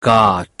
cart